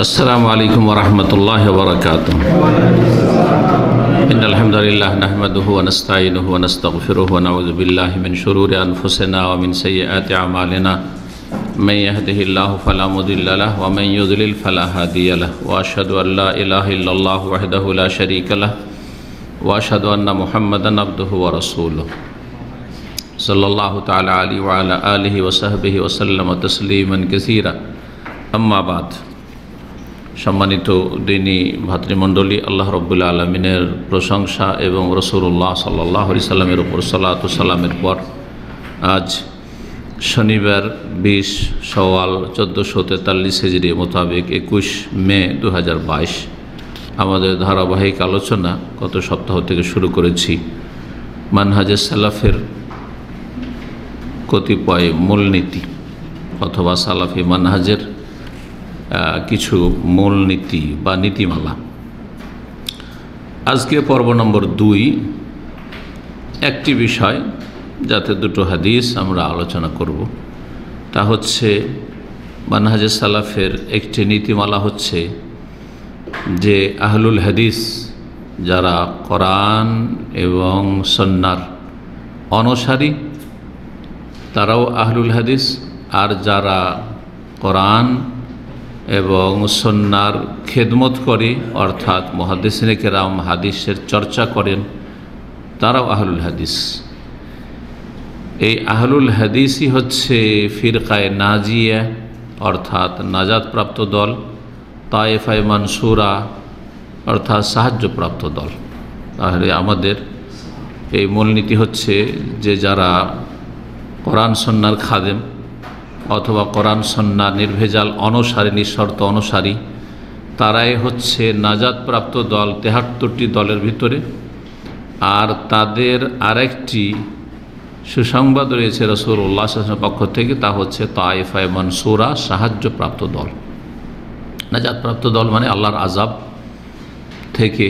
السلام علیکم ورحمت اللہ وبرکاتہ۔ ان الحمدللہ نحمده ونستعینه ونستغفره ونعوذ باللہ من شرور انفسنا ومن سیئیات عمالنا من یهده اللہ فلا مدل لہ ومن یدلل فلا حادی لہ واشہدو ان لا الہ الا اللہ وحده لا شریک لہ واشہدو ان محمد نبده ورسوله صلی اللہ تعالی علی وعلا آلہ وصحبہ وسلم تسلیما کثیرا۔ اما بعد اما بعد۔ সম্মানিত দিনী ভাতৃমণ্ডলী, আল্লাহ রব্বুল্লা আলমিনের প্রশংসা এবং রসুল্লাহ সাল্লাহ সাল্লামের ওপর সাল্লাত সাল্লামের পর আজ শনিবার বিশ সওয়াল চোদ্দোশো তেতাল্লিশ হেজরি মোতাবেক একুশ মে দু হাজার বাইশ। আমাদের ধারাবাহিক আলোচনা গত সপ্তাহ থেকে শুরু করেছি। মানহাজে সালাফের কতিপয় মূলনীতি অথবা সালাফি মানহাজের কিছু মূলনীতি বা নীতিমালা। আজকে পর্ব নম্বর দুই, একটি বিষয় যাতে দুটো হাদিস আমরা আলোচনা করব। তা হচ্ছে, মানহাজে সালাফের একটি নীতিমালা হচ্ছে যে আহলুল হাদিস যারা কোরআন এবং সন্ন্যার অনসারী, তারাও আহলুল হাদিস, আর যারা কোরআন এবং সন্ন্যার খেদমত করে, অর্থাৎ মহাদিসিনে কেরাম হাদিসের চর্চা করেন, তারাও আহলুল হাদিস। এই আহলুল হাদিসই হচ্ছে ফিরকায় নাজিয়া, অর্থাৎ নাজাদপ্রাপ্ত দল, তায়েফায় মানসুরা, অর্থাৎ সাহায্যপ্রাপ্ত দল। তাহলে আমাদের এই মূলনীতি হচ্ছে যে যারা কোরআন সন্ন্যার খাদেম অথবা কোরআন, সন্না নির্ভেজাল, অনসারী, নিঃশর্ত অনুসারী, তারাই হচ্ছে নাজাদপ্রাপ্ত দল তেহাত্তরটি দলের ভিতরে। আর তাদের আরেকটি সুসংবাদ রয়েছে রসুল উল্লাহ পক্ষ থেকে, তা হচ্ছে তাইফায় মনসুরা, সাহায্যপ্রাপ্ত দল। নাজাদপ্রাপ্ত দল মানে আল্লাহর আজাব থেকে,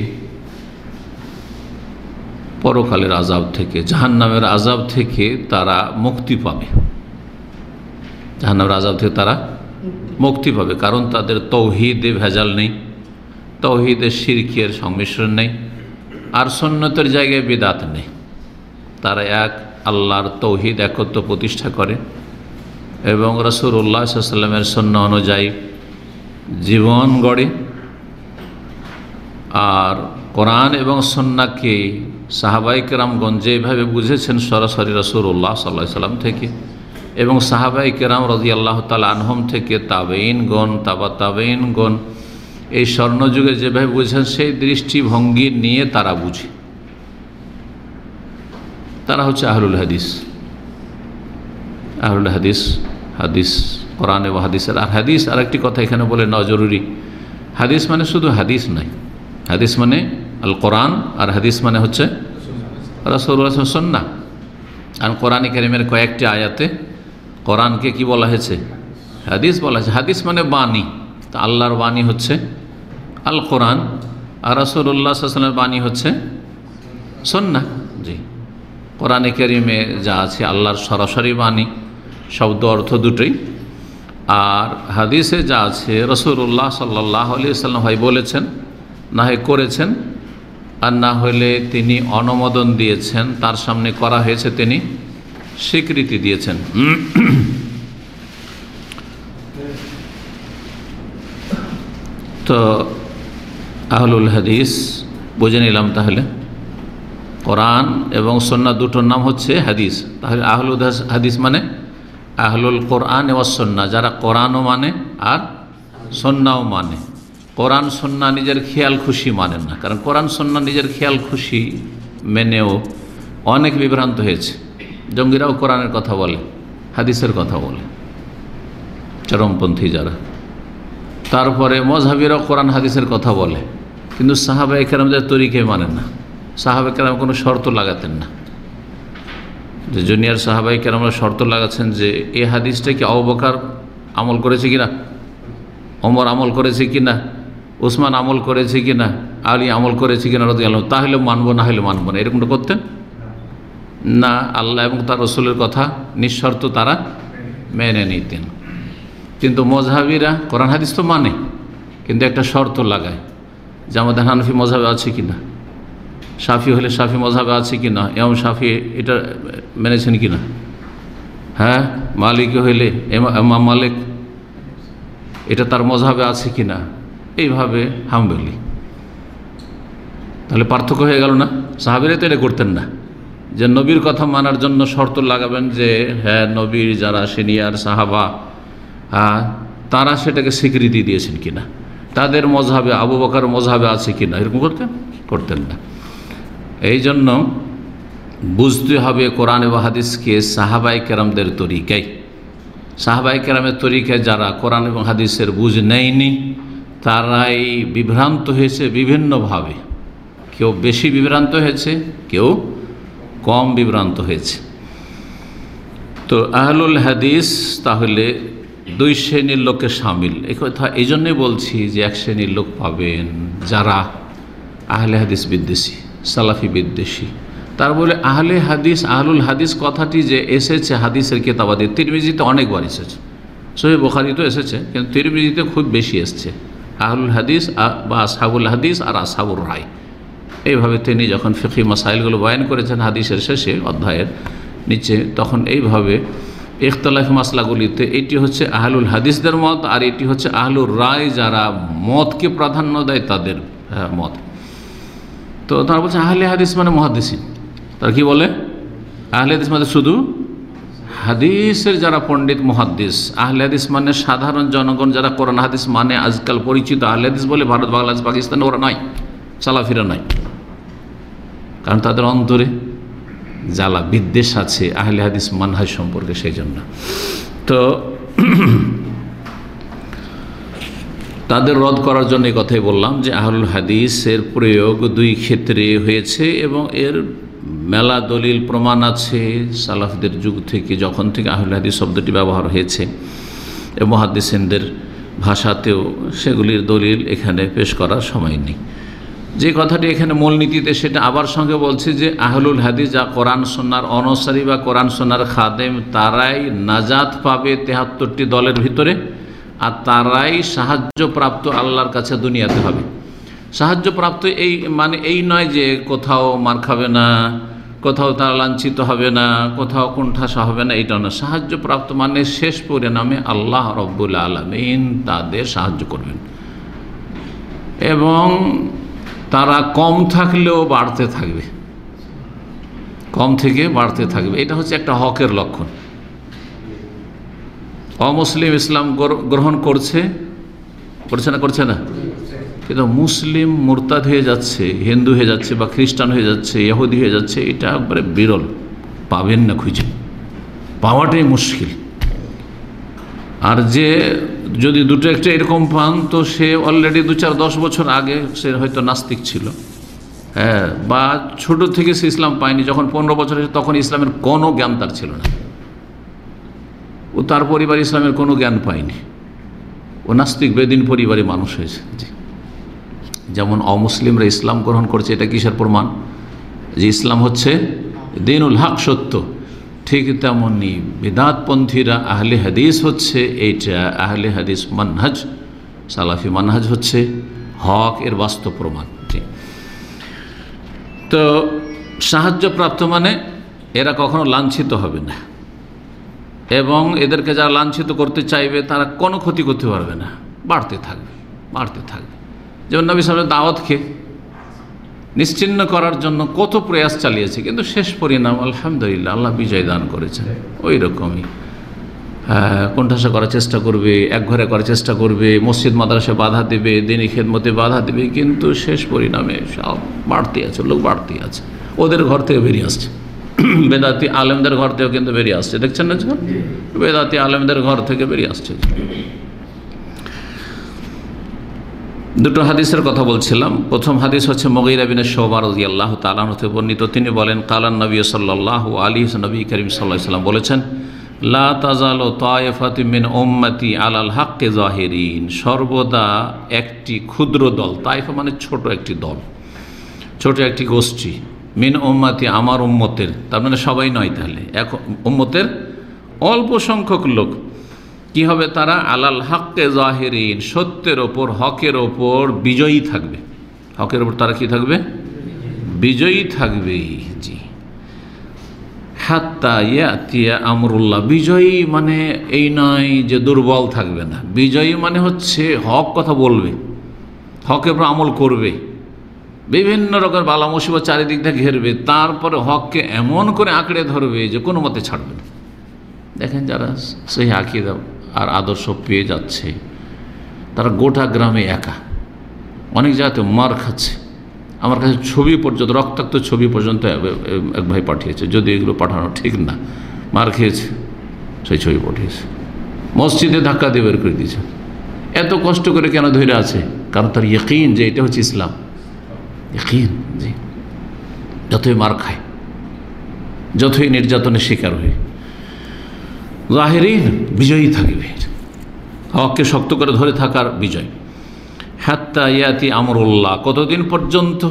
পরকালের আজাব থেকে, জাহান্নামের আজাব থেকে তারা মুক্তি পাবে। জাহান্নামের আজাব থেকে তারা মুক্তি পাবে, কারণ তাদের তৌহিদে ভেজাল নেই, তৌহিদে সিরকিয়ের সংমিশ্রণ নেই, আর সন্ন্যতের জায়গায় বেদাত নেই। তারা এক আল্লাহর তৌহিদ একত্র প্রতিষ্ঠা করে এবং রসুর উল্লাহ সাল্লামের সন্ন্য অনুযায়ী জীবন গড়ে, আর কোরআন এবং সন্নাকে সাহাবাই কেরামগঞ্জ যেভাবে বুঝেছেন সরাসরি রসুর উল্লাহ সাল্লাহ সাল্লাম থেকে এবং সাহাবাই কেরাম রাজি আল্লাহ তাল আনহম থেকে তাবেইন গণ, তাবা তাবেইন গণ। এই স্বর্ণযুগে যেভাবে বুঝেন সেই দৃষ্টিভঙ্গি নিয়ে তারা বুঝে। তারা হচ্ছে আহরুল হাদিস। আহরুল হাদিস হাদিস, কোরআন এবং হাদিসের। আর হাদিস আর একটি কথা এখানে বলে নেওয়া জরুরি। হাদিস মানে শুধু হাদিস নাই। হাদিস মানে আল কোরআন আর হাদিস মানে হচ্ছে রসৌল্লাহ সন্না আর কোরআন করিমের কয়েকটি আয়াতে কোরআনকে কি বলা হয়েছে? হাদিস বলা হয়েছে। হাদিস মানে বাণী। তা আল্লাহর বাণী হচ্ছে আল কোরআন আর রসুল্লাহ সাল্লামের বাণী হচ্ছে সন্না জি। কোরআনে করিমে যা আছে আল্লাহর সরাসরি বাণী, শব্দ অর্থ দুটোই। আর হাদিসে যা আছে রসুল্লাহ সাল্লাহ আলি সাল্লাম ভাই বলেছেন না হয় করেছেন, আর না হলে তিনি অনুমোদন দিয়েছেন। তার সামনে করা হয়েছে তিনি স্বীকৃতি দিয়েছেন। তো আহলুল হাদিস, বুঝে নিলাম তাহলে। কোরআন এবং সন্না দুটোর নাম হচ্ছে হাদিস। তাহলে আহলুল হাদিস মানে আহলুল কোরআন এবং সন্না যারা কোরআনও মানে আর সন্নাও মানে। কোরআন সন্না নিজের খেয়াল খুশি মানেন না। কারণ কোরআন সন্না নিজের খেয়াল খুশি মেনেও অনেক বিভ্রান্ত হয়েছে। জঙ্গিরাও কোরআনের কথা বলে, হাদিসের কথা বলে, চরমপন্থী যারা। তারপরে মজহাবিরাও কোরআন, হাদিসের কথা বলে, কিন্তু সাহাবা একরামদের তরিকে মানেন না। সাহাবা কেরাম কোনো শর্ত লাগাতেন না। যে জুনিয়র সাহাবাই কেরামরা শর্ত লাগাচ্ছেন যে এই হাদিসটা কি অবকার আমল করেছে কিনা? অমর আমল করেছে কিনা? ওসমান আমল করেছে কিনা? আলী আমল করেছে কিনা রদি আলম তাহলে মানবো না হলে মানবো না। এরকমটা করতেন? না আল্লাহ এবং তার রসুলের কথা নিঃশর্ত তারা মেনে নিতেন। কিন্তু মজহাবিরা, কোরআন হাদিস তো মানে কিন্তু একটা শর্ত লাগায় যে আমাদের হানফি মজাবে আছে কি না? সাফি হলে সাফি মজাবে আছে কি না? এমন সাফি এটা মেনেছেন কি না? হ্যাঁ? মালিক হইলে এমা মালিক, এটা তার মজাবে আছে কি না? এইভাবে হামবেলি। তাহলে পার্থক্য হয়ে গেল না? সাহাবিরা তো এটা করতেন না। যে নবীর কথা মানার জন্য শর্ত লাগাবেন যে হ্যাঁ নবীর যারা সিনিয়র সাহাবা হ্যাঁ তারা সেটাকে স্বীকৃতি দিয়েছেন কিনা? তাদের মজাবে, আবু বকার মজাবে আছে কিনা? এরকম করতেন? করতেন না। এই জন্য বুঝতে হবে কোরআন এবং হাদিসকে সাহাবাই কেরামদের তরিকাই সাহাবাই কেরামের তরিকায় যারা কোরআন এবং হাদিসের বুঝ নেয়নি, তারাই বিভ্রান্ত হয়েছে বিভিন্নভাবে। কেউ বেশি বিভ্রান্ত হয়েছে, কেউ কম বিভ্রান্ত হয়েছে। তো আহলুল হাদিস তাহলে দুই শ্রেণির লোকে সামিল। এ কথা এই জন্যই বলছি যে এক শ্রেণির লোক পাবেন যারা আহলে হাদিস বিদ্বেষী, সালাফি বিদ্বেষী। তার বলে আহলে হাদিস, আহলুল হাদিস কথাটি যে এসেছে হাদিসের কেতাবাদে, তিরমিজিতে অনেকবার এসেছে। সহি বোখারি তো এসেছে, কিন্তু তিরমিজিতে খুব বেশি এসছে। আহলুল হাদিস বা আসাবুল হাদিস আর আসাবুর রায়। এইভাবে তিনি যখন ফিকি মাসাইলগুলো বয়ান করেছেন হাদিসের শেষে, অধ্যায়ের নিচে, তখন এইভাবে ইখতলাফ মাসলাগুলিতে এটি হচ্ছে আহলুল হাদিসদের মত আর এটি হচ্ছে আহলুর রায় যারা মতকে প্রাধান্য দেয় তাদের মত। তো তারা বলছে আহলে হাদিস মানে মহাদিসিন তারা কি বলে? আহলে হাদিস মানে শুধু হাদিসের যারা পণ্ডিত মহাদ্দিস। আহলে হাদিস মানে সাধারণ জনগণ যারা কোরআন হাদিস মানে আজকাল পরিচিত আহলে হাদিস বলে ভারত, বাংলাদেশ, পাকিস্তান ওরা নয় চালাফিরা নয় কারণ তাদের অন্তরে জ্বালা, বিদ্বেষ আছে, আহলে হাদিস মানহাজ সম্পর্কে সেই জন্য তো তাদের রদ করার জন্য এই কথাই বললাম যে আহলুল হাদিসের প্রয়োগ দুই ক্ষেত্রে হয়েছে এবং এর মেলা দলিল প্রমাণ আছে সালাফদের যুগ থেকে, যখন থেকে আহুল হাদিস শব্দটি ব্যবহার হয়েছে। এবং হাদিসেনদের ভাষাতেও সেগুলির দলিল এখানে পেশ করার সময় নেই। যে কথাটি এখানে মূলনীতিতে সেটা আবার সঙ্গে বলছে যে আহলুল হাদিস যা কোরআন সন্ন্যার অনসারী বা কোরআন সন্ন্যার খাদেম, তারাই নাজাত পাবে তেহাত্তরটি দলের ভিতরে আর তারাই সাহায্যপ্রাপ্ত আল্লাহর কাছে দুনিয়াতে হবে। সাহায্যপ্রাপ্ত এই মানে এই নয় যে কোথাও মার খাবে না, কোথাও তারা লাঞ্ছিত হবে না, কোথাও কোণঠাসা হবে না এটা না সাহায্যপ্রাপ্ত মানে শেষ পরিণামে আল্লাহ রব্বুল আলমিন তাদের সাহায্য করবেন। এবং তারা কম থাকলেও বাড়তে থাকবে। কম থেকে বাড়তে থাকবে। এটা হচ্ছে একটা হকের লক্ষণ। অমুসলিম ইসলাম গ্রহণ করছে করছে না করছে না? কিন্তু মুসলিম মোরতাদ হয়ে যাচ্ছে, হিন্দু হয়ে যাচ্ছে বা খ্রিস্টান হয়ে যাচ্ছে, ইহুদি হয়ে যাচ্ছে, এটা একবারে বিরল। পাবেন না খুঁজে। পাওয়াটাই মুশকিল। আর যে যদি দুটো একটা এরকম পান, তো সে অলরেডি দু চার দশ বছর আগে সে হয়তো নাস্তিক ছিল। হ্যাঁ বা ছোট থেকে সে ইসলাম পায়নি, যখন পনেরো বছর হয়েছে তখন ইসলামের কোনো জ্ঞান তার ছিল না। ও তার পরিবার ইসলামের কোনো জ্ঞান পায়নি। ও নাস্তিক, বেদিন পরিবারে মানুষ হয়েছে। যেমন অমুসলিমরা ইসলাম গ্রহণ করছে, এটা কিসের প্রমাণ? যে ইসলাম হচ্ছে দিনুল হক সত্য। ঠিক তেমনই বেদাতপন্থীরা আহলে হাদিস হচ্ছে, এইটা আহলে হাদিস মানহাজ, সালাফি মানহাজ হচ্ছে, হক এর বাস্তব প্রমাণ। তো সাহায্যপ্রাপ্ত মানে এরা কখনো লাঞ্ছিত হবে না। এবং এদেরকে যারা লাঞ্ছিত করতে চাইবে, তারা কোনো ক্ষতি করতে পারবে না। বাড়তে থাকবে বাড়তে থাকবে। যেমন নবী দাওয়াত খেয়ে নিশ্চিন্ন করার জন্য কত প্রয়াস চালিয়েছে, কিন্তু শেষ পরিণাম আলহামদুলিল্লাহ, আল্লাহ বিজয় দান করেছেন। ওই রকমই। হ্যাঁ কোণঠাসা করার চেষ্টা করবে, এক ঘরে করার চেষ্টা করবে, মসজিদ মাদ্রাসে বাধা দেবে, দিনী খেদমতে বাধা দেবে, কিন্তু শেষ পরিণামে সব বাড়তে আছে, লোক বাড়তে আছে। ওদের ঘর থেকে বেরিয়ে আসছে। বেদাতি আলেমদের ঘর থেকেও কিন্তু বেরিয়ে আসছে। দেখছেন না বেদাতি আলেমদের ঘর থেকে বেরিয়ে আসছে। দুটো হাদিসের কথা বলছিলাম। প্রথম হাদিস হচ্ছে মগির আবিনের শোবার রাজি আল্লাহ তালানতে বর্ণিত। তিনি বলেন কালান নবী সাল্লাহ আলী নবী করিম সাল্লাহ সাল্লাম বলেছেন, লা তায়েফাতিমিন ওম্মাতি আলাল হাক্কে জাহেরিন। সর্বদা একটি ক্ষুদ্র দল, তাইফা মানে ছোট একটি দল, ছোট একটি গোষ্ঠী, মিন ওম্মাতি আমার উম্মতের, তার মানে সবাই নয় তাহলে, এক উম্মতের অল্প সংখ্যক লোক। কি হবে তারা? আলাল হাক্কে জাহেরিন, সত্যের ওপর, হকের ওপর বিজয়ী থাকবে। হকের ওপর তারা কি থাকবে? বিজয়ী থাকবে, জি। হাত্তা ইয়াতিয়া আমরুল্লাহ, বিজয়ী মানে এই নয় যে দুর্বল থাকবে না। বিজয়ী মানে হচ্ছে হক কথা বলবে, হকের উপর আমল করবে। বিভিন্ন রকম বালা মুসিবত চারিদিক থেকে ঘেরবে, তারপরে হককে এমন করে আঁকড়ে ধরবে যে কোনো মতে ছাড়বে না। দেখেন যারা সেই আঁকিয়ে আর আদর্শ পেয়ে যাচ্ছে। তারা গোটা গ্রামে একা। অনেক জায়গাতে মার খাচ্ছে। আমার কাছে ছবি পর্যন্ত, রক্তাক্ত ছবি পর্যন্ত এক ভাই পাঠিয়েছে। যদি এগুলো পাঠানো ঠিক না, মার খেয়েছে, সেই ছবি পাঠিয়েছে। মসজিদে ধাক্কা দিয়ে বের করে দিয়েছে। এত কষ্ট করে কেন ধরে আছে? কারণ তার ইয়কিন যে, এটা হচ্ছে ইসলাম। ইয়কিন, জি। যতই মার খায়, যতই নির্যাতনের শিকার হয়ে। জাহেরিন, বিজয়ী থাকবে। হককে শক্ত করে ধরে থাকার বিজয়। হাত্তা ইয়াতি আমরুল্লাহ, কতদিন পর্যন্ত?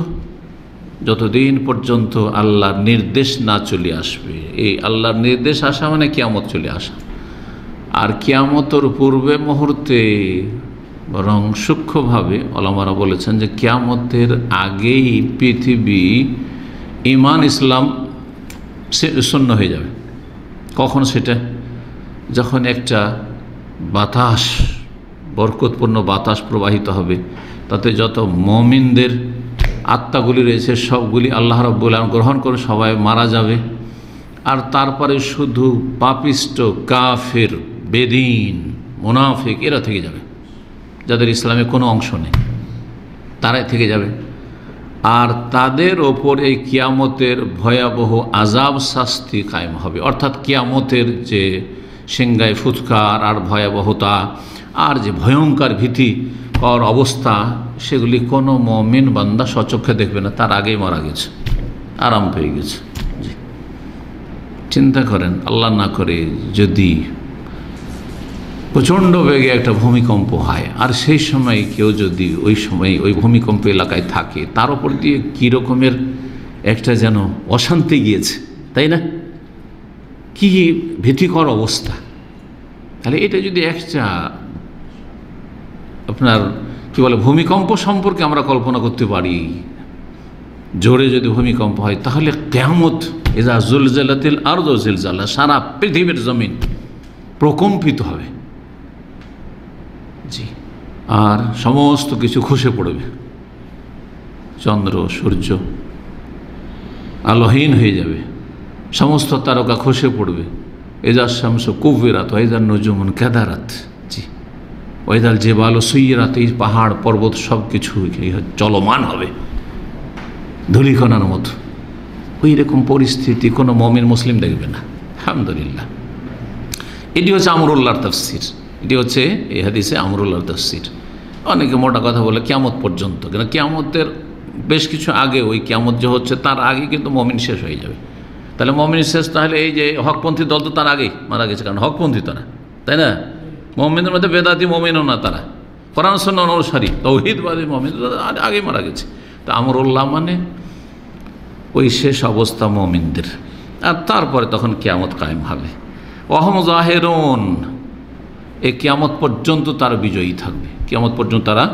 যতদিন পর্যন্ত আল্লাহর নির্দেশ না চলে আসবে। এই আল্লাহর নির্দেশ আসা মানে কিয়ামত চলে আসা। আর কিয়ামতর পূর্বে মুহূর্তে বরং সূক্ষ্মভাবে অলামারা বলেছেন যে কিয়ামতের আগেই পৃথিবী ইমান ইসলাম শূন্য হয়ে যাবে। কখন সেটা? যখন একটা বাতাস, বরকতপূর্ণ বাতাস প্রবাহিত হবে, তাতে যত মমিনদের আত্মাগুলি রয়েছে, সবগুলি আল্লাহ রব্বুল গ্রহণ করে সবাই মারা যাবে। আর তারপরে শুধু পাপিষ্ট, কাফের, বেদিন, মোনাফিক, এরা থেকে যাবে, যাদের ইসলামে কোনো অংশ নেই। তারাই থেকে যাবে। আর তাদের ওপর এই কিয়ামতের ভয়াবহ আজাব শাস্তি কায়েম হবে। অর্থাৎ কিয়ামতের যে সিংগায় ফুৎকার, আর ভয়াবহতা, আর যে ভয়ঙ্কর ভীতি, কর অবস্থা, সেগুলি কোনো মমিন বান্দা সচক্ষে দেখবে না, তার আগেই মারা গেছে, আরাম পেয়ে গেছে। চিন্তা করেন, আল্লাহ না করে যদি প্রচণ্ড বেগে একটা ভূমিকম্প হয়, আর সেই সময় কেউ যদি ওই সময় ওই ভূমিকম্প এলাকায় থাকে, তার উপর দিয়ে কী রকমের একটা যেন অশান্তি গিয়েছে, তাই না? কি ভীতিকর অবস্থা? তাহলে এটা যদি একটা আপনার কি বলে, ভূমিকম্প সম্পর্কে আমরা কল্পনা করতে পারি, জোরে যদি ভূমিকম্প হয়, তাহলে কেমত এজা জুলজালাতিল আর জুলজালা, সারা পৃথিবীর জমিন প্রকম্পিত হবে। জি। আর সমস্ত কিছু খসে পড়বে। চন্দ্র, সূর্য আলোহীন হয়ে যাবে। সমস্ত তারকা খসে পড়বে। এজার শামস কুবেরাত ওয়েদার নজুমন কেদারাত। জি। ওয়েদাল যে বালো সুইরাত, এই পাহাড়, পর্বত সব কিছু চলমান হবে। ধুলিকণার মতো। ওই রকম পরিস্থিতি কোনো মমিন মুসলিম দেখবে না। আলহামদুলিল্লাহ। এটি হচ্ছে আমরুল্লাহর তফসির। এটি হচ্ছে এই হাদিসে আমরুল্লাহর তফসির। অনেকে মোটা কথা বলে কেমত পর্যন্ত। কেন কেমতের বেশ কিছু আগে ওই কেমত যে হচ্ছে, তার আগে কিন্তু মমিন শেষ হয়ে যাবে। তাহলে মমিন শেষ তাহলে এই যে হকপন্থী দল তো তার আগেই মারা গেছে, কারণ হকপন্থী তারা তাই না? মমিনের মধ্যে বেদাতি মমিনও না তারা। কোরআন সন্ন্য অনুসারী, তৌহিদবাদী মমিন আগেই মারা গেছে। তা আমরুল্লাহ মানে ওই শেষ অবস্থা মমিনদের। আর তারপরে তখন কিয়ামত কায়েম হবে। অহম জাহেরন এই কিয়ামত পর্যন্ত তারা বিজয়ী থাকবে। কিয়ামত পর্যন্ত তারা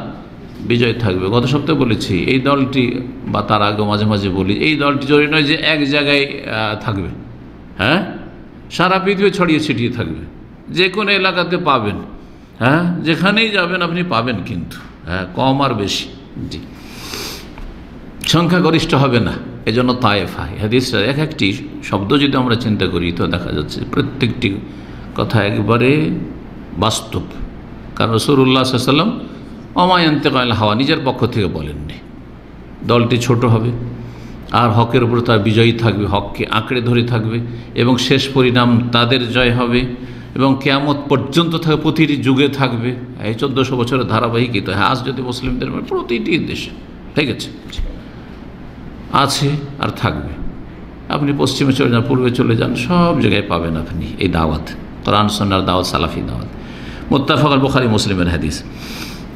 বিজয় থাকবে। গত সপ্তাহে বলেছি, এই দলটি, বা তার আগে মাঝে মাঝে বলি, এই দলটি জরুরি নয় যে এক জায়গায় থাকবে। হ্যাঁ? সারা পৃথিবী ছড়িয়ে ছিটিয়ে থাকবে। যে কোনো এলাকাতে পাবেন। হ্যাঁ? যেখানেই যাবেন আপনি পাবেন কিন্তু। হ্যাঁ কম আর বেশি। জি। সংখ্যাগরিষ্ঠ হবে না। এজন্য তায়েফা হাদিসটা এক একটি শব্দ যদি আমরা চিন্তা করি, তো দেখা যাচ্ছে প্রত্যেকটি কথা একবারে বাস্তব। কারণ রসুল্লাহ সাল্লাম অমায়ন্তেকাল হাওয়া নিজের পক্ষ থেকে বলেননি। দলটি ছোট হবে, আর হকের উপর তার বিজয়ী থাকবে, হককে আঁকড়ে ধরে থাকবে, এবং শেষ পরিণাম তাদের জয় হবে, এবং কেয়ামত পর্যন্ত থাকবে প্রতিটি যুগে থাকবে। এই চোদ্দোশো বছরের ধারাবাহিকতা হ্যাঁ আজ যদি মুসলিমদের প্রতিটি দেশে ঠিক আছে আছে আর থাকবে। আপনি পশ্চিমে চলে যান, পূর্বে চলে যান, সব জায়গায় পাবেন আপনি এই দাওয়াত, কোরআন সন্ন্যার দাওয়াত, সালাফি দাওয়াত। মোত্তাফাকাল বুখারি মুসলিমের হাদিস।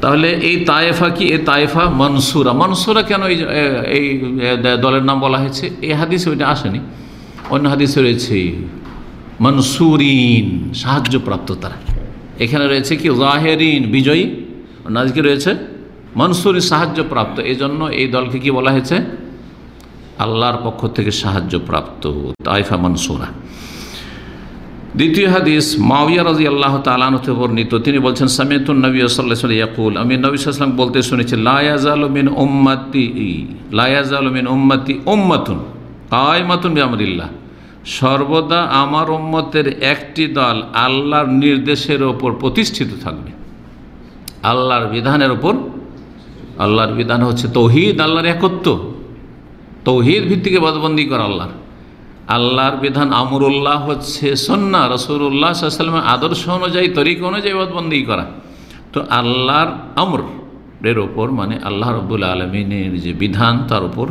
তাহলে এই তায়েফা কি? এই তায়েফা মনসুরা। মনসুরা কেন এই দলের নাম বলা হয়েছে? এই হাদিসে ওইটা আসেনি। অন্য হাদিসে রয়েছে, মনসুরিন, সাহায্যপ্রাপ্ত তারা। এখানে রয়েছে কি? জাহেরিন, বিজয়ী। অন্য নাজকে রয়েছে, মনসুরি সাহায্যপ্রাপ্ত। এই জন্য এই দলকে কি বলা হয়েছে? আল্লাহর পক্ষ থেকে সাহায্যপ্রাপ্ত। তাইফা মনসুরা। দ্বিতীয় হাদিস, মাওয়া রাজি আল্লাহ তালানতে বর্ণিত। তিনি বলছেন, সামিয়তুন নবী সাল্লাহ ইয়াকুল আমি নবী সাল্লাম বলতে শুনেছি লায়াজ আলমিন উম্মাতি লায়াজ আলমিন উম্মাতি উম্মাতুন কায়মাতুন বিআমরিল্লাহ সর্বদা আমার উম্মতের একটি দল আল্লাহর নির্দেশের ওপর প্রতিষ্ঠিত থাকবে। আল্লাহর বিধানের ওপর, আল্লাহর বিধান হচ্ছে তৌহিদ, আল্লাহর একত্ব। তৌহিদ ভিত্তিকে বাদবন্দি করা আল্লাহর। আল্লাহর বিধান আমরুল্লাহ হচ্ছে সন্না রসুল্লাহ সাল্লামের আদর্শ অনুযায়ী, তরিক অনুযায়ী বাদবন্দি করা। তো আল্লাহর আমর, এর ওপর মানে আল্লাহ রব্বুল আলমিনের যে বিধান, তার উপর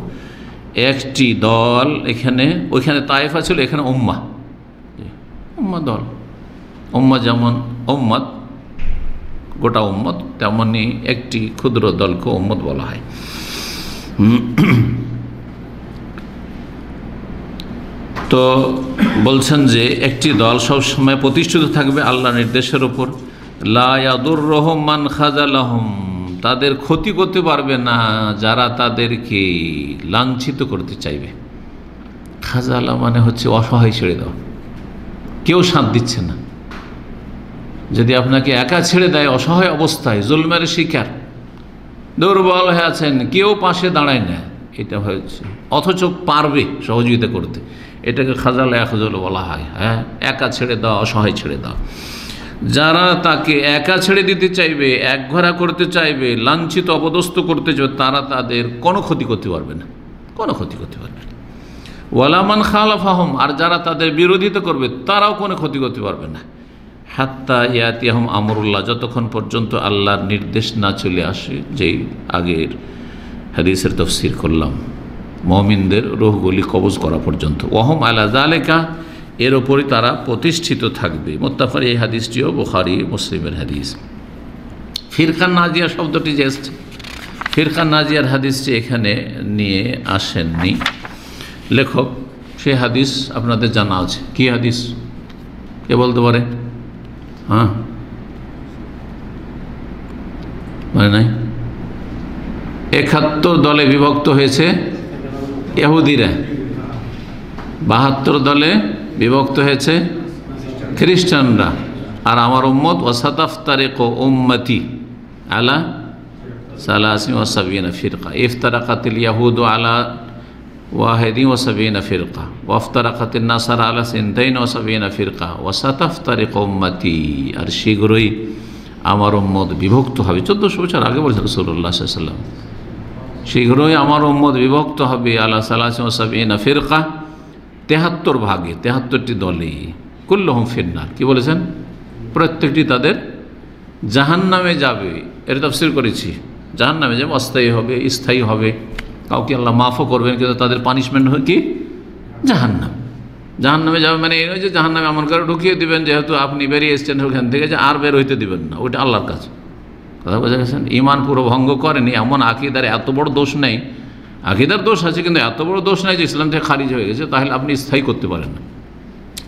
একটি দল এখানে, ওইখানে তাইফা ছিল, এখানে উম্মা উম্মা দল। উম্মা যেমন উম্মত গোটা উম্মত তেমনই একটি ক্ষুদ্র দলকে উম্মত বলা হয়। তো বলছেন যে একটি দল সবসময় প্রতিষ্ঠিত থাকবে আল্লাহ নির্দেশের ওপর লায়াদুর রহমান খাজালাহম তাদের ক্ষতি করতে পারবে না যারা তাদেরকে লাঞ্ছিত করতে চাইবে। খাজালা মানে হচ্ছে অসহায় ছেড়ে দাও কেউ সাঁত দিচ্ছে না। যদি আপনাকে একা ছেড়ে দেয় অসহায় অবস্থায়, জুলমের শিকার, দুর্বল হয়ে আছেন, কেউ পাশে দাঁড়ায় না। এটা হয়েছে। অথচ পারবে সহযোগিতা করতে। এটাকে খাজাল একজল বলা হয় হ্যাঁ? একা ছেড়ে দাও, অসহায় ছেড়ে দাও। যারা তাকে একা ছেড়ে দিতে চাইবে, এক ঘোরা করতে চাইবে, লাঞ্ছিত, অপদস্থ করতে চাইবে, তারা তাদের কোনো ক্ষতি করতে পারবে না। কোনো ক্ষতি করতে পারবে না। ওয়ালামান খালাফাহম, আর যারা তাদের বিরোধিতা করবে, তারাও কোনো ক্ষতি করতে পারবে না। হাত্তা ইয়াতিয়াহম আমরুল্লাহ, যতক্ষণ পর্যন্ত আল্লাহর নির্দেশ না চলে আসে, যেই আগের হাদিসের তফসির করলাম। মমিনদের রোহগুলি কবজ করা পর্যন্ত। ওহম আলা জালেকা এর ওপরই তারা প্রতিষ্ঠিত থাকবে। মোত্তাফার এই হাদিসটিও বোখারি, মুসলিমের হাদিস। ফিরখান নাজিয়া শব্দটি যে এসছে। ফিরখান নাজিয়ার হাদিসটি এখানে নিয়ে আসেননি। লেখক, সে হাদিস আপনাদের জানা আছে। কি হাদিস? কে বলতে পারে? হ্যাঁ? মানে নাই? একাত্তর দলে বিভক্ত হয়েছে এহুদিরা বাহাত্তর দলে বিভক্ত হয়েছে খ্রিস্টানরা। আর আমার উম্মত ওসাতাফ তারেক উম্মতি আলা সালাসিম ওসাবিনা ফিরকা। ইফতারাকাতিল ইয়াহুদ আলা ওয়াহেদিন ওসাবিনা ফিরকা। ওয়াফতারাকাতিল নাসার আলা সিন্তাইন ওসাবিনা ফিরকা। ওসাতাফ তারেক উম্মতি। আর শীঘ্রই আমার উম্মত বিভক্ত হবে। চোদ্দোশো বছর আগে বলছেন রসুল্লাহ সাল্লাম শীঘ্রই আমার উম্মত বিভক্ত হবে আল্লাহ সাল্লাহিনা ফিরকা। তেহাত্তর ভাগে, তেহাত্তরটি দলে কুল্লহম ফিরনার কি বলেছেন? প্রত্যেকটি তাদের জাহান নামে যাবে। এর তফসির করেছি। জাহান নামে যাবে, অস্থায়ী হবে, স্থায়ী হবে। কাউকে আল্লাহ মাফও করবেন, কিন্তু তাদের পানিশমেন্ট হয় কি? জাহান নাম জাহান নামে যাবে মানে এই নয় যে জাহান নামে এমন করে ঢুকিয়ে দেবেন, যেহেতু আপনি বেরিয়ে এসছেন ওখান থেকে যে আর বের হইতে দেবেন না। ওইটা আল্লাহর কাছে কথা বোঝা গেছেন ইমান পুরো ভঙ্গ করেনি, এমন আকিদার এত বড় দোষ নেই। আকিদার দোষ আছে, কিন্তু এত বড় দোষ নেই যে ইসলাম থেকে খারিজ হয়ে গেছে, তাহলে আপনি স্থায়ী করতে পারেন না।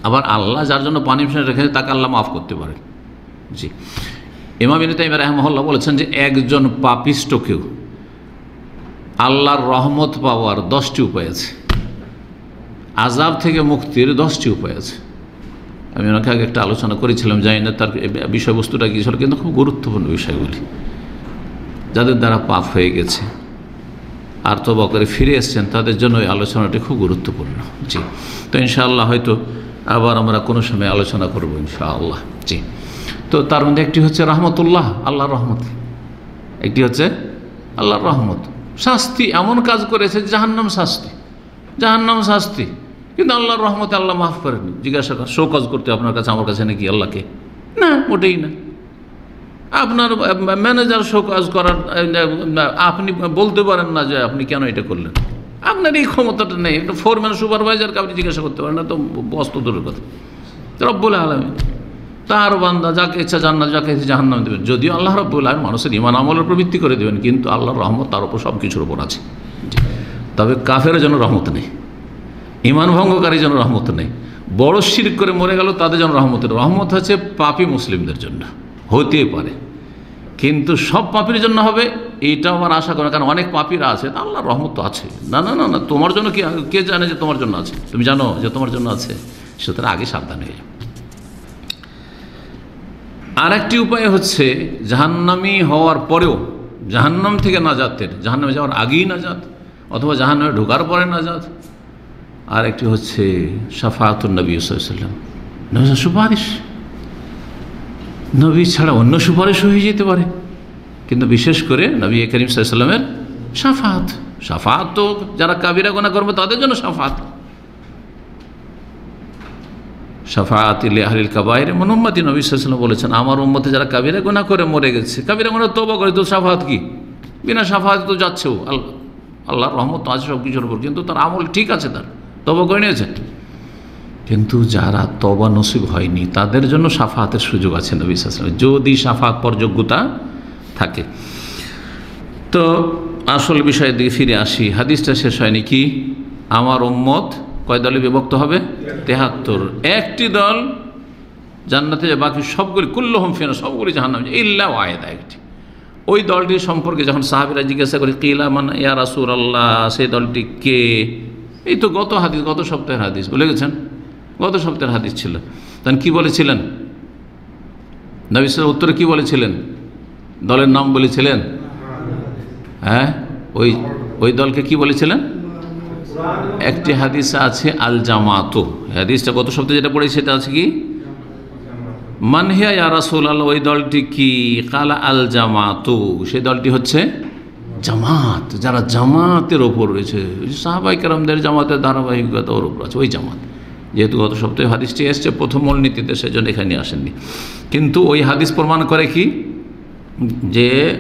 আবার আল্লাহ যার জন্য পানিশমেন্ট রেখেছে, তাকে আল্লাহ মাফ করতে পারেন। জি। ইমামিন তাইম রাহমহল্লা বলেছেন যে, একজন পাপিষ্ট কেউ, আল্লাহর রহমত পাওয়ার দশটি উপায় আছে। আজাব থেকে মুক্তির দশটি উপায় আছে। আমি ওনাকে আগে একটা আলোচনা করেছিলাম, জানি না তার বিষয়বস্তুটা কী ছিল, কিন্তু খুব গুরুত্বপূর্ণ বিষয়গুলি। যাদের দ্বারা পাপ হয়ে গেছে, আর তো বকরে ফিরে এসছেন, তাদের জন্য ওই আলোচনাটি খুব গুরুত্বপূর্ণ। জি। তো ইনশাআল্লাহ হয়তো আবার আমরা কোনো সময় আলোচনা করব ইনশাআল্লাহ। জি। তো তার মধ্যে একটি হচ্ছে রহমতুল্লাহ, আল্লাহর রহমত। একটি হচ্ছে আল্লাহর রহমত। শাস্তি এমন কাজ করেছে, জাহান্নাম শাস্তি। জাহান্নাম শাস্তি। কিন্তু আল্লাহর রহমতে আল্লাহ মাফ করেনি জিজ্ঞাসা কর শো কাজ করতে আপনার কাছে, আমার কাছে নাকি আল্লাহকে? না, মোটেই না। আপনার ম্যানেজার শো কাজ করার, আপনি বলতে পারেন না যে আপনি কেন এটা করলেন। আপনার এই ক্ষমতাটা নেই। ফোরম্যান সুপারভাইজারকে আপনি জিজ্ঞাসা করতে পারেন না তো বস্ত দূরের কথা। রব্বুল আলমী তার বান্দা যাকে ইচ্ছা জান্নাত, যাকে ইচ্ছা জাহান্নাম দেবেন। যদিও আল্লাহ রব্বুল আলম মানুষের ইমান আমলের প্রবৃত্তি করে দেবেন, কিন্তু আল্লাহর রহমত তার উপর সব কিছুর উপর আছে। তবে কাফের যেন রহমত নেই ইমান ভঙ্গকারী যেন রহমত নেই। বড় শির করে মরে গেল, তাদের জন্য রহমতের রহমত হচ্ছে পাপি মুসলিমদের জন্য। হতে পারে। কিন্তু সব পাপির জন্য হবে এইটাও আমার আশা করে। কারণ অনেক পাপিরা আছে, তা আল্লাহর রহমত তো আছে। না না না না, তোমার জন্য কি, কে জানে যে তোমার জন্য আছে? তুমি জানো যে তোমার জন্য আছে। সুতরাং আগে সাবধান হয়ে যাও। আর একটি উপায় হচ্ছে, জাহান্নামি হওয়ার পরেও জাহান্নাম থেকে নাজাতের, জাহান্নামে যাওয়ার আগেই নাজাত, অথবা জাহান্নামে ঢোকার পরে নাজাত আর একটি হচ্ছে সাফাতুল নবী সাল্লাম নবী সুপারিশ। নবী ছাড়া অন্য সুপারিশ হয়ে যেতে পারে। কিন্তু বিশেষ করে নবী করিম সাল্লামের সাফাত সাফাত তো যারা কাবিরা গোনা করবে তাদের জন্য সাফাত সাফাত ইলে আহলিল কাবাইর। মনোম্মতি নবী সাল্লাম বলেছেন, আমার উম্মতে যারা কাবিরা গোনা করে মরে গেছে। কাবিরা গোনা তোবা করে, তো সাফাত কি? বিনা সাফাত তো যাচ্ছেও। আল্লাহ আল্লাহর রহমত আছে সব কিছুর উপর, কিন্তু তার আমল ঠিক আছে তার। তবা করে নিয়েছে কিন্তু যারা তবা নসিব হয়নি, তাদের জন্য সাফাতের সুযোগ আছে নবী সাল্লাম যদি সাফাত পর যোগ্যতা থাকে। তো আসল বিষয়ের দিকে ফিরে আসি। হাদিসটা শেষ হয়নি কি? আমার উম্মত কয় দলে বিভক্ত হবে? তেহাত্তর। একটি দল জান্নাতে যায় বাকি সবগুলি কুল্লহম ফেনা সবগুলি জাহান্নাম। ইল্লা ওয়াহেদা একটি। ওই দলটির সম্পর্কে যখন সাহাবিরা জিজ্ঞাসা করে, কিলা মান ইয়া আল্লাহ সেই দলটি কে? এই তো গত হাদিস, গত সপ্তাহের হাদিস বলে গেছেন? গত সপ্তাহের হাদিস ছিল। তখন কি বলেছিলেন? নবিসের উত্তরে কি বলেছিলেন? দলের নাম বলেছিলেন? হ্যাঁ? ওই ওই দলকে কি বলেছিলেন? একটি হাদিস আছে আল জামাতো হাদিসটা গত সপ্তাহে যেটা পড়েছে, সেটা আছে কি? মানহিয়া ইয়া রাসুল আল্লাহ ওই দলটি কি? কালা আল জামাতো সেই দলটি হচ্ছে জামাত, যারা জামাতের ওপর রয়েছে সাহাবাই কারামদের জামাতের ধারাবাহিকতা ওর ওপর আছে, ওই জামাত। যেহেতু গত সপ্তাহে হাদিসটি এসছে, প্রথম মূলনীতিতে সেজন্য এখানে আসেননি। কিন্তু ওই হাদিস প্রমাণ করে কি? যে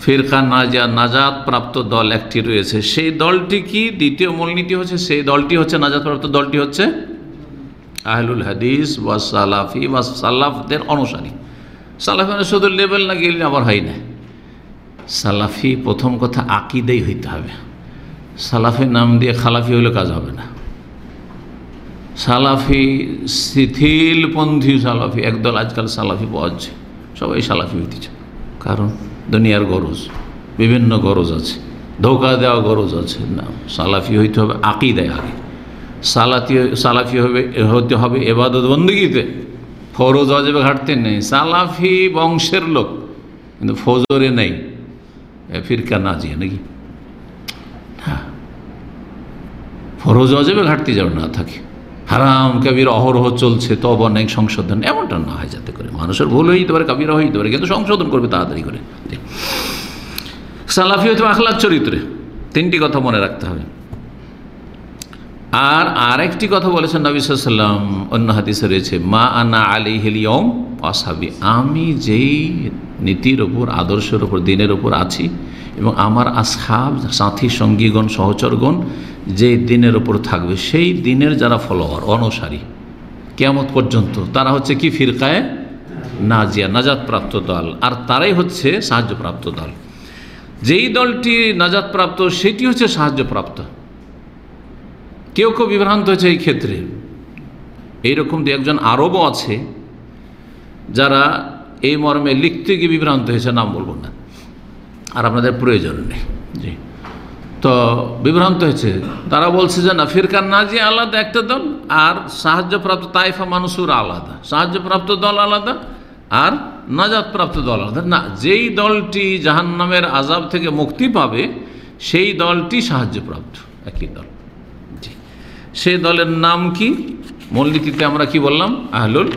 ফিরকা নাজা নাজাত প্রাপ্ত দল একটি রয়েছে। সেই দলটি কি? দ্বিতীয় মূলনীতি হচ্ছে, সেই দলটি হচ্ছে নাজাত প্রাপ্ত দলটি হচ্ছে আহলুল হাদিস বা সালাফি বা সালাফদের অনুসারী। সালাফি শুধু লেভেল না গেলে আবার হয় না। সালাফি প্রথম কথা আকিদেই হইতে হবে। সালাফি নাম দিয়ে খালাফি হলে কাজ হবে না। সালাফি শিথিলপন্থী সালাফি, একদল আজকাল সালাফি পাওয়া যাচ্ছে সবাই সালাফি হইতেছে কারণ দুনিয়ার গরজ, বিভিন্ন গরজ আছে। ধোকা দেওয়া গরজ আছে। না, সালাফি হইতে হবে আকিদায় আগে। সালাফি সালাফি হবে হতে হবে এবাদত বন্দীতে ফরজ অজেবে ঘাটতে নেই। সালাফি বংশের লোক, কিন্তু ফজরে নেই। ফিরকা না জিয়ে নাকি? হ্যাঁ ফরজ অজেবে ঘাটতি যেন না থাকে। হারাম কাবির অহরহ চলছে তব অনেক সংশোধন, এমনটা না হয় যাতে করে। মানুষের ভুল হইতে পারে, কাবির হইতে পারে, কিন্তু সংশোধন করবে তাড়াতাড়ি করে। সালাফি হইতে আখলার চরিত্রে। তিনটি কথা মনে রাখতে হবে। আর আরেকটি কথা বলেছেন নবী সাল্লাম অন্য হাদিসে রয়েছে, মা আনা আলী হেলিয়ম অসাবি আমি যেই নীতির ওপর আদর্শের ওপর দিনের ওপর আছি এবং আমার আসহাব, সাথী, সঙ্গীগণ, সহচরগণ যে দিনের ওপর থাকবে, সেই দিনের যারা ফলোয়ার, অনুসারী কেমত পর্যন্ত, তারা হচ্ছে কি ফিরকায় নাজিয়া নাজাদপ্রাপ্ত দল। আর তারাই হচ্ছে সাহায্যপ্রাপ্ত দল। যেই দলটি নাজাদপ্রাপ্ত সেটি হচ্ছে সাহায্যপ্রাপ্ত। কেউ কেউ বিভ্রান্ত হয়েছে এই ক্ষেত্রে। এইরকম দু একজন আরবও আছে যারা এই মর্মে লিখতে গিয়ে বিভ্রান্ত হয়েছে, নাম বলব না। আর আপনাদের প্রয়োজন নেই। জি। তো বিভ্রান্ত হয়েছে। তারা বলছে যে, না, ফিরকার নাজি আলাদা একটা দল, আর সাহায্যপ্রাপ্ত তাইফা মানুষের আলাদা। সাহায্যপ্রাপ্ত দল আলাদা, আর নাজাদপ্রাপ্ত দল আলাদা। না, যেই দলটি জাহান্নামের আজাব থেকে মুক্তি পাবে, সেই দলটি সাহায্যপ্রাপ্ত। একই দল। সেই দলের নাম কি? মূলনীতিতে আমরা কি বললাম? আহলুল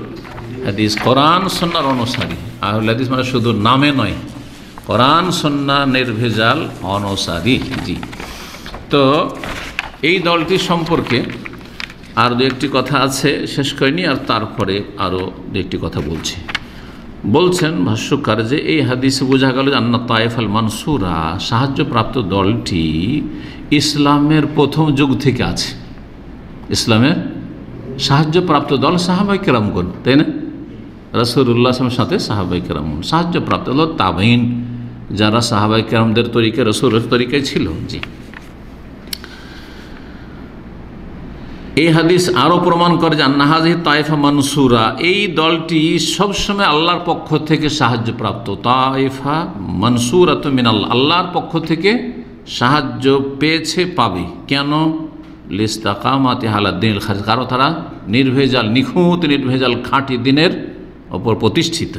হাদিস কোরআন সন্ন্যার অনুসারী। আহলুল হাদিস মানে শুধু নামে নয়, কোরআন, সন্না, নির্ভেজাল, অনসারী। জি। তো এই দলটি সম্পর্কে আর দু একটি কথা আছে, শেষ করিনি, আর তারপরে আরও দু একটি কথা বলছি। বলছেন ভাষ্যকার যে এই হাদিসে বোঝা গেল যে আন্না তায়েফ আল মানসুরা সাহায্যপ্রাপ্ত দলটি ইসলামের প্রথম যুগ থেকে আছে। ইসলামের সাহায্যপ্রাপ্ত দল সাহাবাই কেরামগণ, তাই না? রসুল্লাহামের সাথে সাহাবাই কেরামগণ সাহায্যপ্রাপ্ত দল তাবাইন যারা সাহাবাই কেরামদের তরিকে রসুলের তরিকায় ছিল। জি। এই হাদিস আরও প্রমাণ করে যে নাহাজি তাইফা মানসুরা, এই দলটি সবসময় আল্লাহর পক্ষ থেকে সাহায্যপ্রাপ্ত তাইফা মনসুরা তো মিনাল, আল্লাহর পক্ষ থেকে সাহায্য পেয়েছে পাবে। কেন? লিস্তাকামাতে হালাদ্দিন খারিজ কারও তারা নির্ভেজাল, নিখুঁত নির্ভেজাল খাঁটি দিনের ওপর প্রতিষ্ঠিত।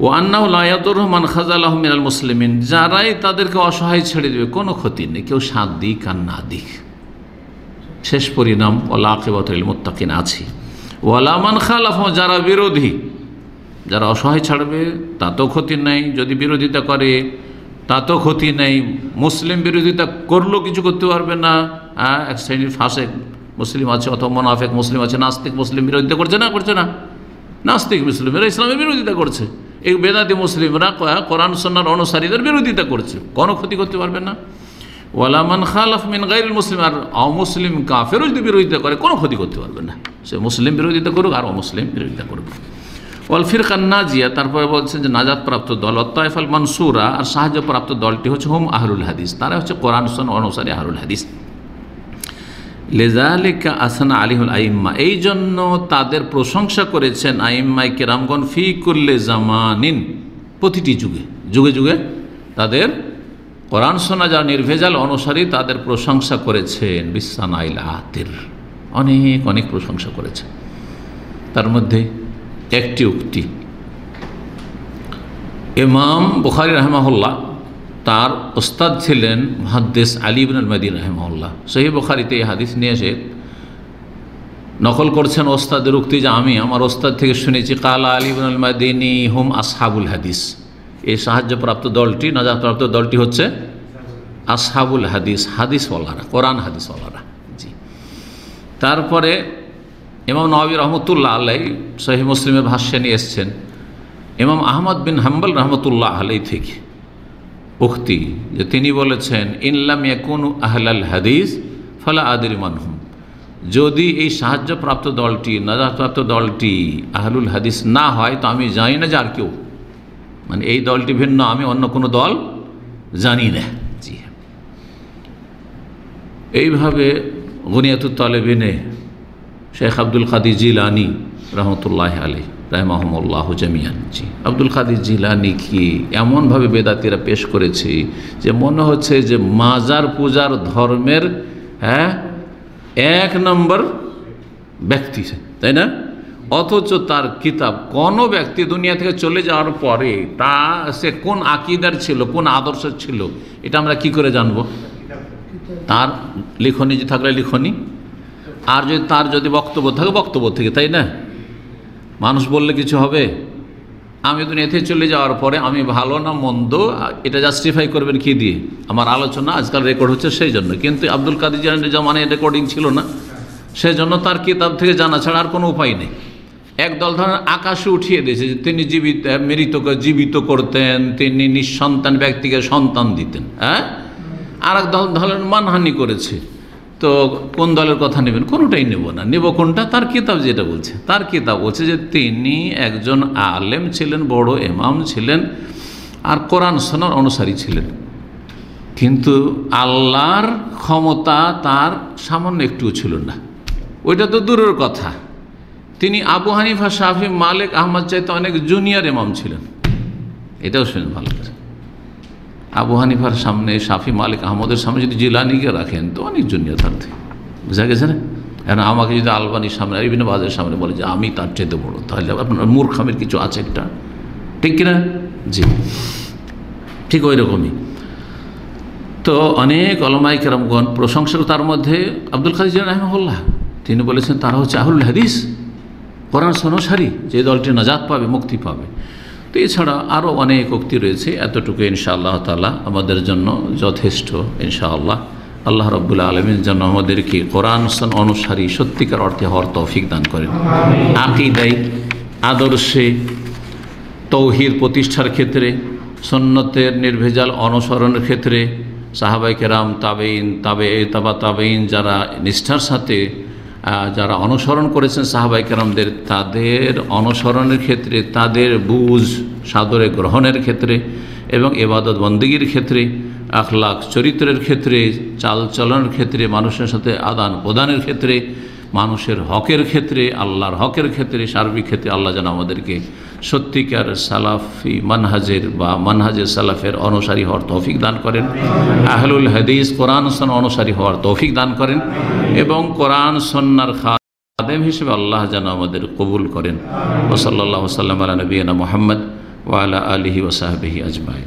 ও আন্নাউলায়াতুর রহমান খাজাল মিনাল মুসলিমিন। যারাই তাদেরকে অসহায় ছেড়ে দেবে, কোনো ক্ষতি নেই। কেউ সাত দিক আর না দিক। শেষ পরিণাম ওলা আকিবাতুল মোত্তাকিন আছে। ওয়ালামান খালাফ যারা বিরোধী, যারা অসহায় ছাড়বে তাতেও ক্ষতি নেই। যদি বিরোধিতা করে তাতেও ক্ষতি নেই। মুসলিম বিরোধিতা করলেও কিছু করতে পারবে না। এক শ্রেণির ফাঁসেক মুসলিম আছে অথবা মোনাফেক মুসলিম আছে, নাস্তিক মুসলিম বিরোধিতা করছে না করছে না। নাস্তিক মুসলিমেরা ইসলামের বিরোধিতা করছে। এই বেদাতি মুসলিমরা কোরআন সন্ন্যার অনুসারীদের বিরোধিতা করছে। কোনো ক্ষতি করতে পারবে না। ওয়ালামান খালাফ মিন গাইল মুসলিম, আর অমুসলিম কাফেরও যদি বিরোধিতা করে, কোনো ক্ষতি করতে পারবে না। সে মুসলিম বিরোধিতা করুক, আর অমুসলিম বিরোধিতা করুক। ওয়াল ফিরকান নাজিয়া, তারপরে বলছেন যে নাজাদ প্রাপ্ত দল অত্তাইফাল মানসুরা, আর সাহায্যপ্রাপ্ত দলটি হচ্ছে হোম আহরুল হাদিস। তারা হচ্ছে কোরআন সন অনুসারী আহরুল হাদিস। লেজালিকা আসানা আলিহুল আইম্মা। এই জন্য তাদের প্রশংসা করেছেন আইম্মাই কেরামগন ফি করলে জামানিন। প্রতিটি যুগে যুগে যুগে তাদের কোরআন সোনা যারা নির্ভেজাল অনুসারী তাদের প্রশংসা করেছেন। বিসান আইল আতের। অনেক অনেক প্রশংসা করেছেন। তার মধ্যে একটি উক্তি। ইমাম বুখারি রহমাহুল্লাহ তার ওস্তাদ ছিলেন মহাদ্দেশ আলিবিন মদিন রহমাউল্লাহ সহি বুখারিতে এই হাদিস নিয়ে এসে নকল করছেন ওস্তাদের উক্তি যে, আমি আমার ওস্তাদ থেকে শুনেছি, কালা আলিবিন মদিনী হুম আসহাবুল হাদিস। এই সাহায্যপ্রাপ্ত দলটি নাজাপ্রাপ্ত দলটি হচ্ছে আসহাবুল হাদিস, হাদিসওয়ালারা, কোরআন হাদিসওয়ালারা। জি। তারপরে ইমাম নবী রহমতুল্লাহ আল্লাহ সহি মুসলিমের ভাষ্যে নিয়ে এসছেন, ইমাম আহমদ বিন হাম্বল রহমতুল্লাহ আলাই থেকে। উক্তি যে তিনি বলেছেন ইনলাম ইয়াকুন আহলাল হাদিস, ফলা আদির মানহুম যদি এই সাহায্যপ্রাপ্ত দলটি নাজাপ্রাপ্ত দলটি আহলুল হাদিস না হয়, তো আমি জানি না যে আর কেউ। মানে এই দলটি ভিন্ন, আমি অন্য কোনো দল জানি না। জি। এইভাবে গুনিয়াতুল তালেবিনে শেখ আব্দুল কাদির জিলানি রহমতুল্লাহ আলী রাহমাহমুল্লাহ জামিয়ান জি, আব্দুল কাদির জিলানি কি এমনভাবে বেদাতিরা পেশ করেছে যে মনে হচ্ছে যে মাজার পূজার ধর্মের হ্যাঁ এক নম্বর ব্যক্তি তাই না? অথচ তার কিতাব কোনো ব্যক্তি দুনিয়া থেকে চলে যাওয়ার পরে তা সে কোন আকিদার ছিল, কোন আদর্শ ছিল, এটা আমরা কি করে জানব? তার লিখনি যে থাকলে লিখনি, আর যদি তার যদি বক্তব্য থাকে বক্তব্য থেকে, তাই না? মানুষ বললে কিছু হবে? আমি দুনিয়া থেকে চলে যাওয়ার পরে আমি ভালো না মন্দ, এটা জাস্টিফাই করবেন কি দিয়ে? আমার আলোচনা আজকাল রেকর্ড হচ্ছে সেই জন্য। কিন্তু আব্দুল কাদির জাহানের জমানে রেকর্ডিং ছিল না। সেই জন্য তার কিতাব থেকে জানা ছাড়া আর কোনো উপায় নেই। একদল ধরেন আকাশে উঠিয়ে দিয়েছে যে তিনি জীবিত মৃতকে জীবিত করতেন, তিনি নিঃসন্তান ব্যক্তিকে সন্তান দিতেন হ্যাঁ? আর এক দল ধরেন মানহানি করেছে। তো কোন দলের কথা নেবেন? কোনোটাই নেব না। নেব কোনটা? তার কিতাব যেটা বলছে। তার কিতাব বলছে যে তিনি একজন আলেম ছিলেন, বড় এমাম ছিলেন আর কোরআন সোনার অনুসারী ছিলেন। কিন্তু আল্লাহর ক্ষমতা তার সামান্য একটুও ছিল না। ওইটা তো দূরের কথা। তিনি আবু হানিফা শাহি মালিক, আহমদ চাইতে অনেক জুনিয়র এমাম ছিলেন। এটাও শুনেন ভালো করে। আবু হানিফার সামনে শাফি মালিক আহমদের সামনে যদি জিলানিকে রাখেন, তো অনেক জুনিয়র থাকতে বুঝা গেছে না? এখন আমাকে যদি আলবানির সামনে, বিভিন্ন বাজের সামনে বলে যে, আমি তার চাইতে বড়ো। তাহলে আপনার মূর্খামের কিছু আছে একটা? ঠিক কিনা? জি। ঠিক ওই রকমই। তো অনেক অলমাই কেরামগণ প্রশংসক তার মধ্যে আব্দুল খাদিজ রহমল্লাহ তিনি বলেছেন, তারা হচ্ছে আহুল হাদিস। কোরআন সনসারী যে দলটি নাজাত পাবে, মুক্তি পাবে। তো এছাড়া আরও অনেক উক্তি রয়েছে। এতটুকু ইনশাআল্লাহ তালা আমাদের জন্য যথেষ্ট ইনশাআল্লাহ। আল্লাহ রব্বুল্লা আলমীর জন্য আমাদেরকে কোরআন অনুসারী সত্যিকার অর্থে হওয়ার তৌফিক দান করেন। আকিদাই আদর্শে তৌহিদ প্রতিষ্ঠার ক্ষেত্রে সন্ন্যতের নির্ভেজাল অনুসরণের ক্ষেত্রে সাহাবাই কেরাম তাবেইন তাবে তাবা তাবেইন যারা নিষ্ঠার সাথে যারা অনুসরণ করেছেন সাহাবাই কেরামদের, তাদের অনুসরণের ক্ষেত্রে, তাদের বুঝ, সাদরে গ্রহণের ক্ষেত্রে এবং এবাদত বন্দীগীর ক্ষেত্রে, আখলাখ চরিত্রের ক্ষেত্রে চালচলনের ক্ষেত্রে, মানুষের সাথে আদান প্রদানের ক্ষেত্রে, মানুষের হকের ক্ষেত্রে, আল্লাহর হকের ক্ষেত্রে, সার্বিক ক্ষেত্রে আল্লাহ যেন আমাদেরকে সত্যিকার সালাফি মানহাজের বা মানহাজের সালাফের অনুসারী হওয়ার তৌফিক দান করেন। আহলুল হাদিস কোরআন সন অনুসারী হওয়ার তৌফিক দান করেন এবং কোরআন সন্ন্যার খা আদেম হিসেবে আল্লাহ যেন আমাদের কবুল করেন। ওসল্লা সাল্লাম আলা নবীনা মোহাম্মদ ওয়ালা আলহি ওসাহাবিহি আজমাই